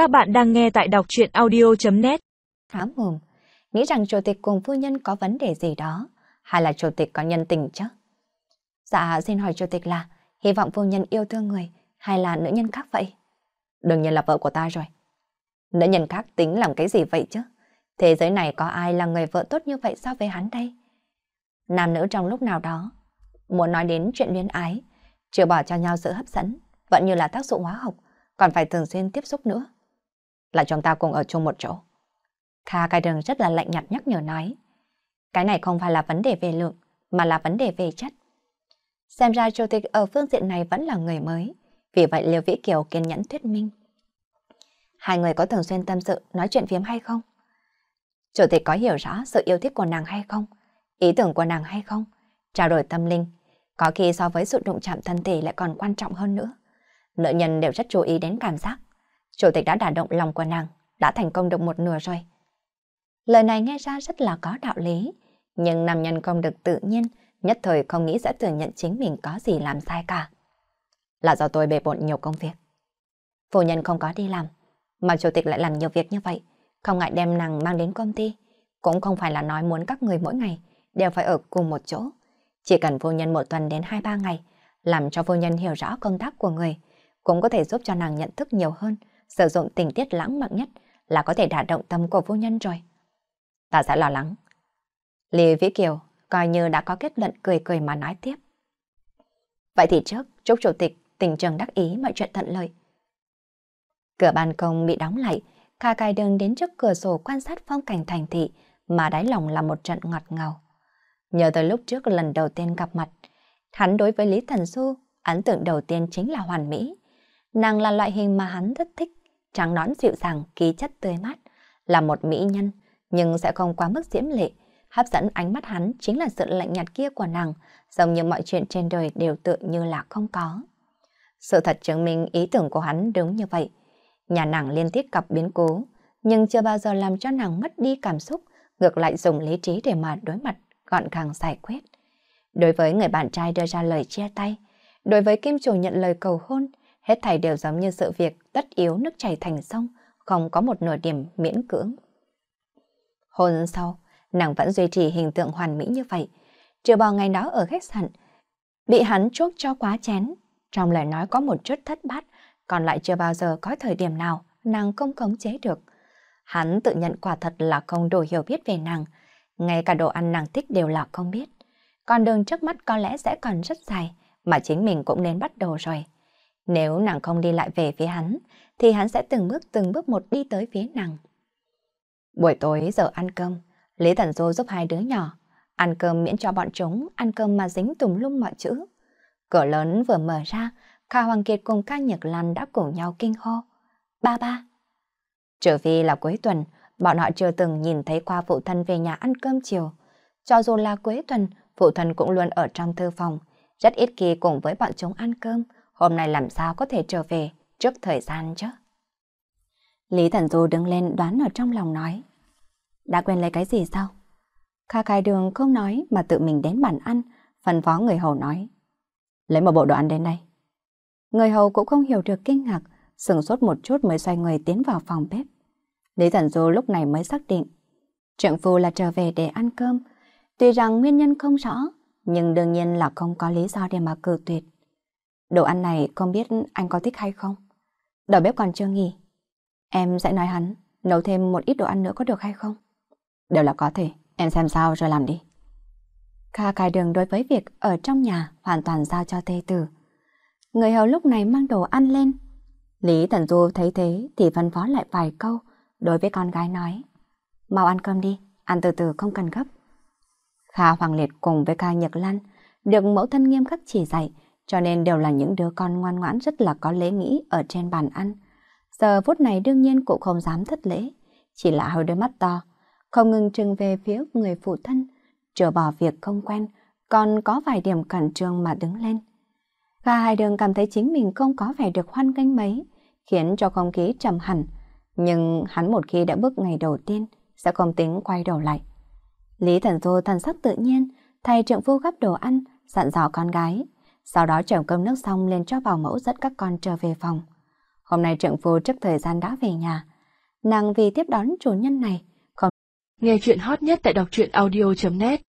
Các bạn đang nghe tại đọc chuyện audio.net Há mồm, nghĩ rằng chủ tịch cùng phu nhân có vấn đề gì đó, hay là chủ tịch có nhân tình chứ? Dạ, xin hỏi chủ tịch là, hy vọng phu nhân yêu thương người, hay là nữ nhân khác vậy? Đương nhiên là vợ của ta rồi. Nữ nhân khác tính làm cái gì vậy chứ? Thế giới này có ai là người vợ tốt như vậy so với hắn đây? Nam nữ trong lúc nào đó, muốn nói đến chuyện luyến ái, chưa bỏ cho nhau sự hấp dẫn, vẫn như là tác dụng hóa học, còn phải thường xuyên tiếp xúc nữa. Là chúng ta cùng ở chung một chỗ. Kha cai đường rất là lạnh nhạt nhắc nhở nói. Cái này không phải là vấn đề về lượng, mà là vấn đề về chất. Xem ra chủ tịch ở phương diện này vẫn là người mới, vì vậy Liêu Vĩ Kiều kiên nhẫn thuyết minh. Hai người có thường xuyên tâm sự nói chuyện phiếm hay không? Chủ tịch có hiểu rõ sự yêu thích của nàng hay không? Ý tưởng của nàng hay không? Trao đổi tâm linh, có khi so với sự đụng chạm thân thể lại còn quan trọng hơn nữa. Nữ nhân đều rất chú ý đến cảm giác. Chủ tịch đã đả động lòng của nàng, đã thành công được một nửa rồi. Lời này nghe ra rất là có đạo lý, nhưng nam nhân không được tự nhiên, nhất thời không nghĩ sẽ thừa nhận chính mình có gì làm sai cả. Là do tôi bề bộn nhiều công việc. Phu nhân không có đi làm, mà chủ tịch lại làm nhiều việc như vậy, không ngại đem nàng mang đến công ty, cũng không phải là nói muốn các người mỗi ngày đều phải ở cùng một chỗ. Chỉ cần phu nhân một tuần đến 2-3 ngày, làm cho phu nhân hiểu rõ công tác của người, cũng có thể giúp cho nàng nhận thức nhiều hơn, sử dụng tình tiết lãng mạn nhất là có thể đả động tâm của vô nhân rồi. Ta sẽ lo lắng. Lý Vĩ Kiều coi như đã có kết luận cười cười mà nói tiếp. Vậy thì trước, chúc chủ tịch tình trường đắc ý mọi chuyện thuận lợi. Cửa ban công bị đóng lại, Kha cài đường đến trước cửa sổ quan sát phong cảnh thành thị mà đáy lòng là một trận ngọt ngào. Nhớ tới lúc trước lần đầu tiên gặp mặt, hắn đối với Lý Thần Du, ấn tượng đầu tiên chính là hoàn mỹ. Nàng là loại hình mà hắn rất thích, trắng nón dịu dàng, khí chất tươi mát, là một mỹ nhân, nhưng sẽ không quá mức diễm lệ. Hấp dẫn ánh mắt hắn chính là sự lạnh nhạt kia của nàng, giống như mọi chuyện trên đời đều tự như là không có. Sự thật chứng minh ý tưởng của hắn đúng như vậy. Nhà nàng liên tiếp gặp biến cố, nhưng chưa bao giờ làm cho nàng mất đi cảm xúc, ngược lại dùng lý trí để mà đối mặt, gọn gàng giải quyết. Đối với người bạn trai đưa ra lời chia tay, đối với kim chủ nhận lời cầu hôn, hết thảy đều giống như sự việc tất yếu nước chảy thành sông, không có một nửa điểm miễn cưỡng. Hôn sau, nàng vẫn duy trì hình tượng hoàn mỹ như vậy. Trừ bỏ ngày đó ở khách sạn, bị hắn chốt cho quá chén. Trong lời nói có một chút thất bát, còn lại chưa bao giờ có thời điểm nào nàng không khống chế được. Hắn tự nhận quả thật là không đủ hiểu biết về nàng, ngay cả đồ ăn nàng thích đều là không biết. con đường trước mắt có lẽ sẽ còn rất dài, mà chính mình cũng nên bắt đầu rồi. Nếu nàng không đi lại về phía hắn, thì hắn sẽ từng bước từng bước một đi tới phía nàng. Buổi tối giờ ăn cơm, Lý Thần Du giúp hai đứa nhỏ ăn cơm miễn cho bọn chúng ăn cơm mà dính tùm lum mọi chữ. Cửa lớn vừa mở ra, Kha Hoàng Kiệt cùng ca Nhật Lan đã cùng nhau kinh hô. Ba ba. Trở vì là cuối tuần, bọn họ chưa từng nhìn thấy qua phụ thân về nhà ăn cơm chiều. Cho dù là cuối tuần, phụ thân cũng luôn ở trong thư phòng, rất ít khi cùng với bọn chúng ăn cơm, hôm nay làm sao có thể trở về trước thời gian chứ? Lý Thần Du đứng lên đoán ở trong lòng nói. Đã quên lấy cái gì sao? Kha khai đường không nói mà tự mình đến bàn ăn, phân phó người hầu nói. Lấy một bộ đồ ăn đến đây. Người hầu cũng không hiểu được kinh ngạc, sừng sốt một chút mới xoay người tiến vào phòng bếp. Lý Thần Du lúc này mới xác định. Trượng phu là trở về để ăn cơm. Tuy rằng nguyên nhân không rõ, nhưng đương nhiên là không có lý do để mà cử tuyệt. Đồ ăn này không biết anh có thích hay không? Đầu bếp còn chưa nghỉ. Em sẽ nói hắn, nấu thêm một ít đồ ăn nữa có được hay không? Đều là có thể, em xem sao rồi làm đi. Kha cài đường đối với việc ở trong nhà hoàn toàn giao cho tê tử. Người hầu lúc này mang đồ ăn lên. Lý Thần Du thấy thế thì phân phó lại vài câu đối với con gái nói. Mau ăn cơm đi, ăn từ từ không cần gấp. Kha Hoàng Liệt cùng với Kha Nhật Lan được mẫu thân nghiêm khắc chỉ dạy cho nên đều là những đứa con ngoan ngoãn rất là có lễ nghĩ ở trên bàn ăn. Giờ phút này đương nhiên cũng không dám thất lễ, chỉ là hơi đôi mắt to, không ngừng trừng về phía người phụ thân, trở bỏ việc không quen, còn có vài điểm cẩn trương mà đứng lên. Cả hai đường cảm thấy chính mình không có vẻ được hoan nghênh mấy, khiến cho không khí trầm hẳn. Nhưng hắn một khi đã bước ngày đầu tiên, sẽ không tính quay đầu lại. Lý Thần Du thần sắc tự nhiên, thay trượng phu gấp đồ ăn, dặn dò con gái. Sau đó trộn cơm nước xong lên cho bảo mẫu dẫn các con trở về phòng. Hôm nay trượng phu trước thời gian đã về nhà. Nàng vì tiếp đón chủ nhân này, không... Nghe chuyện hot nhất tại đọc truyện audio.net